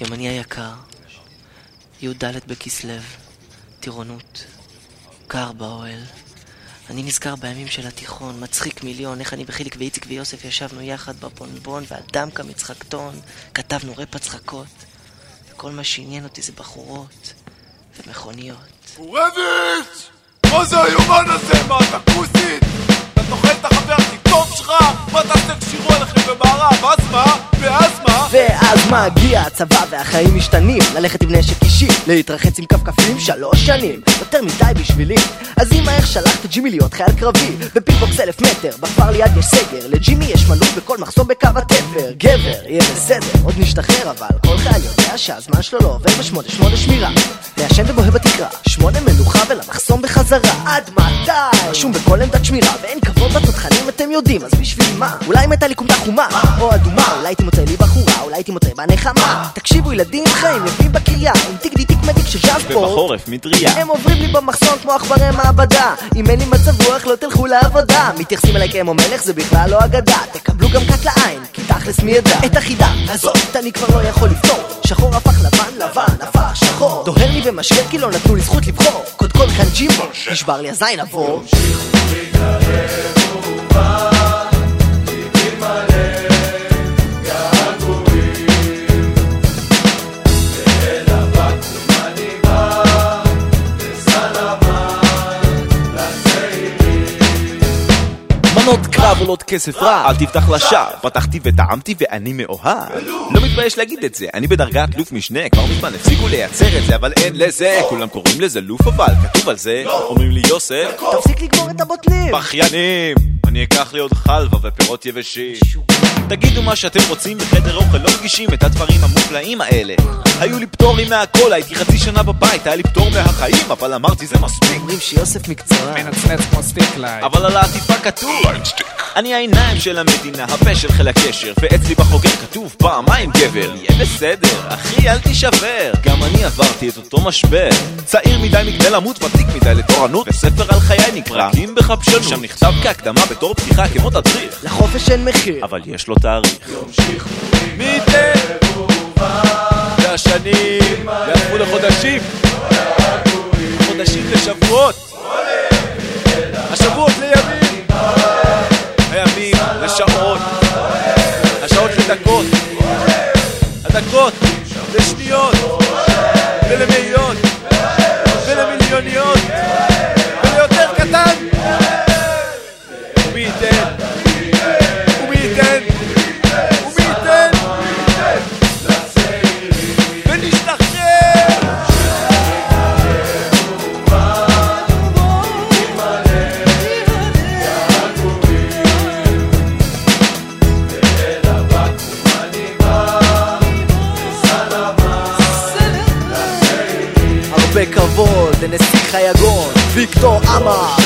יומני היקר, י"ד בכסלו, טירונות, קר באוהל. אני נזכר בימים של התיכון, מצחיק מיליון, איך אני וחיליק ואיציק ויוסף ישבנו יחד בבונבון והדמקה מצחקתון, כתבנו רפ הצחקות, וכל מה שעניין אותי זה בחורות ומכוניות. פורביץ'! מה זה היומן הזה? מה, אתה כוסית? אתה טוחן את החבר הכי טוב שלך? מה תעשה כשירו עליכם במערב? אז מה? ואז מגיע הצבא והחיים משתנים. ללכת עם נשק אישי, להתרחץ עם כפכפים שלוש שנים. יותר מדי בשבילי. אז אמא איך שלחת ג'ימי להיות חייל קרבי. בפינבוקס אלף מטר, בכפר ליד יש סגר. לג'ימי יש מנוי בכל מחסום בקו התפר. גבר, יהיה בסדר, עוד נשתחרר אבל כל חייל יודע שהזמן שלו לא עובר בשמונה שמונה שמירה. מעשן ובוהה בתקרה, שמונה מנוחה ולמחסום בחזרה. עד מתי? רשום בכל עמדת שמירה ואין כבוד בתותחנים אתם יודעים. אז בשביל מה? אולי מתה לי קומתה חומה או אדומה, אולי הייתי מוצא הייתי מוצא בנחמה תקשיבו ילדים חיים יפים בקריה עם טיק די טיק מדיק של ג'אז פורט ובחורף מטריה הם עוברים לי במחסום כמו עכברי מעבדה. אם אין לי מצב רוח לא תלכו לעבודה. מתייחסים אליי כאמו מלך זה בכלל לא אגדה. תקבלו גם קט לעין כי תכלס מי ידע? את החידה הזאת אני כבר לא יכול לפתור. שחור הפך לבן לבן הפך שחור. דוהר לי במשקר כי לא נתנו לי זכות לבחור. קודקוד כאן ג'ימבו נשבר לי הזין עבור. מנות קרב עולות כסף רע. אל תפתח לשער. פתחתי וטעמתי ואני מאוהב. לא מתבייש להגיד את זה. אני בדרגת לוף משנה. כבר מזמן הפסיקו לייצר את זה אבל אין לזה. כולם קוראים לזה לוף אבל כתוב על זה. אומרים לי יוסף תפסיק לגמור את הבוטנים בכיינים אני אקח לי עוד חלבה ופירות יבשים. תגידו מה שאתם רוצים בחדר אוכל לא מגישים את הדברים המופלאים האלה. היו לי פטורים מהכל הייתי חצי שנה בבית היה לי פטור מהחיים אבל אמרתי זה מספיק. אומרים שיוסף מקצוען. מנצנץ כמו סטיקלייט. אבל על העטיפה כתוב אני העיניים של המדינה, הפה של חיל הקשר ואצלי בחוגר כתוב פעמיים גבר יהיה בסדר, אחי אל תישבר. גם אני עברתי את אותו משבר. צעיר מדי מכדי למות, ותיק מדי לתורנות וספר על חיי נקרא. פרקים בחפשנות. שם נכתב כהקדמה בתור פתיחה כמו תדריך לחופש אין מחיר. אבל יש לו תאריך. מי ייתן והשנים יהפכו לחודשים חודשים לשבועות השבועות לימים הימים לשעות השעות לדקות הדקות לשניות ולמאיות ולמיליוניות הרבה כבוד לנסיך היגון, ויקטור עמה